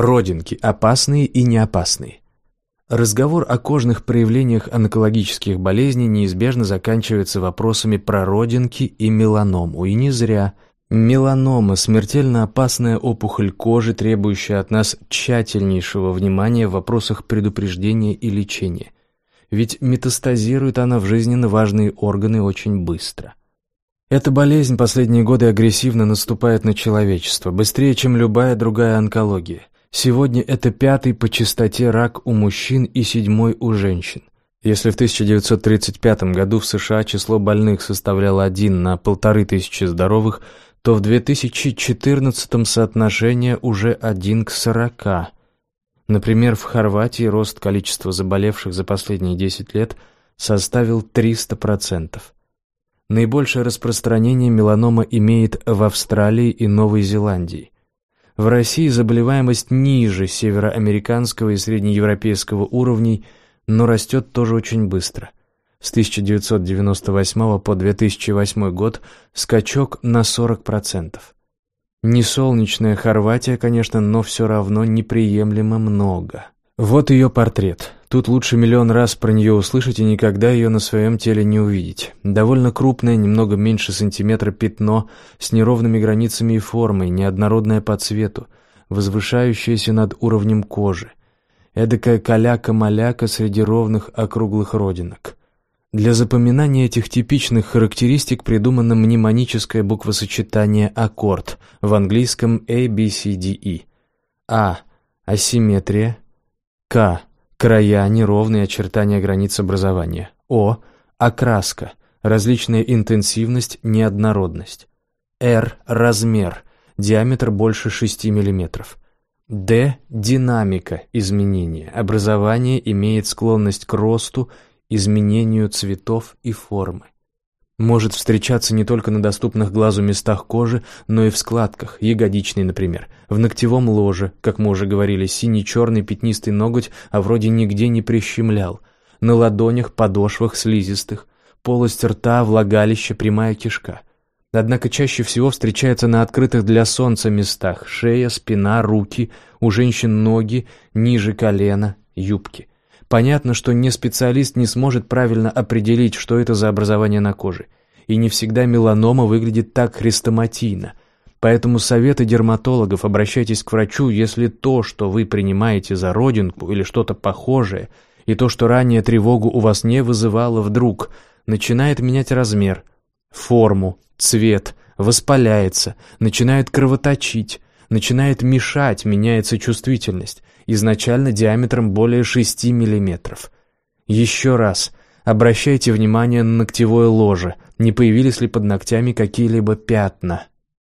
Родинки – опасные и неопасные. Разговор о кожных проявлениях онкологических болезней неизбежно заканчивается вопросами про родинки и меланому, и не зря. Меланома – смертельно опасная опухоль кожи, требующая от нас тщательнейшего внимания в вопросах предупреждения и лечения. Ведь метастазирует она в жизненно важные органы очень быстро. Эта болезнь последние годы агрессивно наступает на человечество, быстрее, чем любая другая онкология – Сегодня это пятый по частоте рак у мужчин и седьмой у женщин. Если в 1935 году в США число больных составляло 1 на полторы тысячи здоровых, то в 2014 соотношение уже 1 к 40. Например, в Хорватии рост количества заболевших за последние 10 лет составил 300%. Наибольшее распространение меланома имеет в Австралии и Новой Зеландии. В России заболеваемость ниже североамериканского и среднеевропейского уровней, но растет тоже очень быстро. С 1998 по 2008 год скачок на 40%. Не солнечная Хорватия, конечно, но все равно неприемлемо много. Вот ее портрет. Тут лучше миллион раз про нее услышать и никогда ее на своем теле не увидеть. Довольно крупное, немного меньше сантиметра пятно, с неровными границами и формой, неоднородное по цвету, возвышающееся над уровнем кожи. Эдакая каляка-маляка среди ровных округлых родинок. Для запоминания этих типичных характеристик придумано мнемоническое буквосочетание «аккорд» в английском A-B-C-D-E. А. Асимметрия. К. Края, неровные очертания границ образования. О. Окраска. Различная интенсивность, неоднородность. Р. Размер. Диаметр больше 6 мм. Д. Динамика изменения. Образование имеет склонность к росту, изменению цветов и формы может встречаться не только на доступных глазу местах кожи, но и в складках, ягодичной, например, в ногтевом ложе, как мы уже говорили, синий-черный пятнистый ноготь, а вроде нигде не прищемлял, на ладонях, подошвах, слизистых, полость рта, влагалище, прямая кишка. Однако чаще всего встречается на открытых для солнца местах – шея, спина, руки, у женщин ноги, ниже колена, юбки – Понятно, что не специалист не сможет правильно определить, что это за образование на коже. И не всегда меланома выглядит так хрестоматийно. Поэтому советы дерматологов обращайтесь к врачу, если то, что вы принимаете за родинку или что-то похожее, и то, что ранее тревогу у вас не вызывало вдруг, начинает менять размер, форму, цвет, воспаляется, начинает кровоточить, начинает мешать, меняется чувствительность, изначально диаметром более 6 мм. Еще раз, обращайте внимание на ногтевое ложе, не появились ли под ногтями какие-либо пятна –